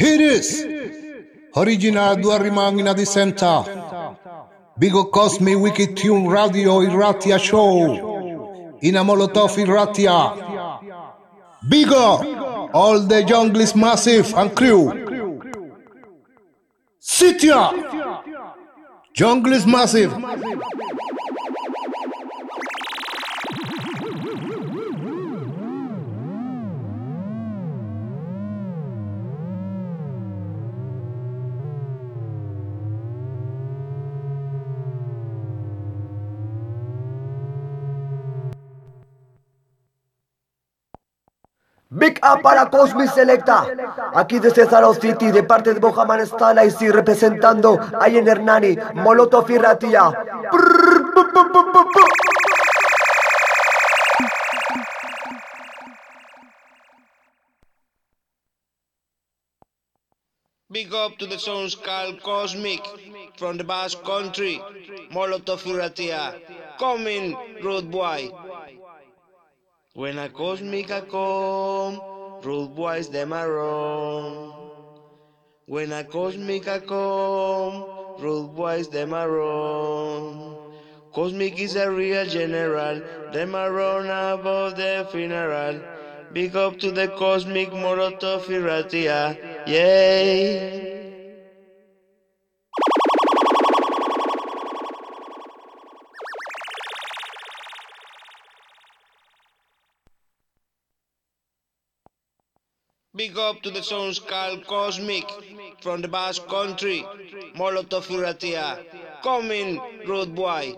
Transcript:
Here it is. Original due rimangina di center. Bigo Cosmi Wiki Tune Radio Irratia Show. In a Molotov Irratia. Bigo. All the jungle is massive and crew. Sitia. Jungle is massive. Big up para Cosmic Selecta. Aquí desde Zaro City, de parte de Mohamed Stala y sí, representando a Yen Hernani, Molotov y Ratia. Big up to the sons called Cosmic from the Basque Country, Molotov Iratia, coming, Road Boy. When a Kosmik come, Road Boys them a run. When a Kosmik come, Road Boys them a run. Kosmik is a real general, them a run above the funeral. Big up to the Kosmik Molotov Irratia, yay! Big up to the songs called Kosmik from the Basque Country, Molotov Irratia, coming, Road Boy.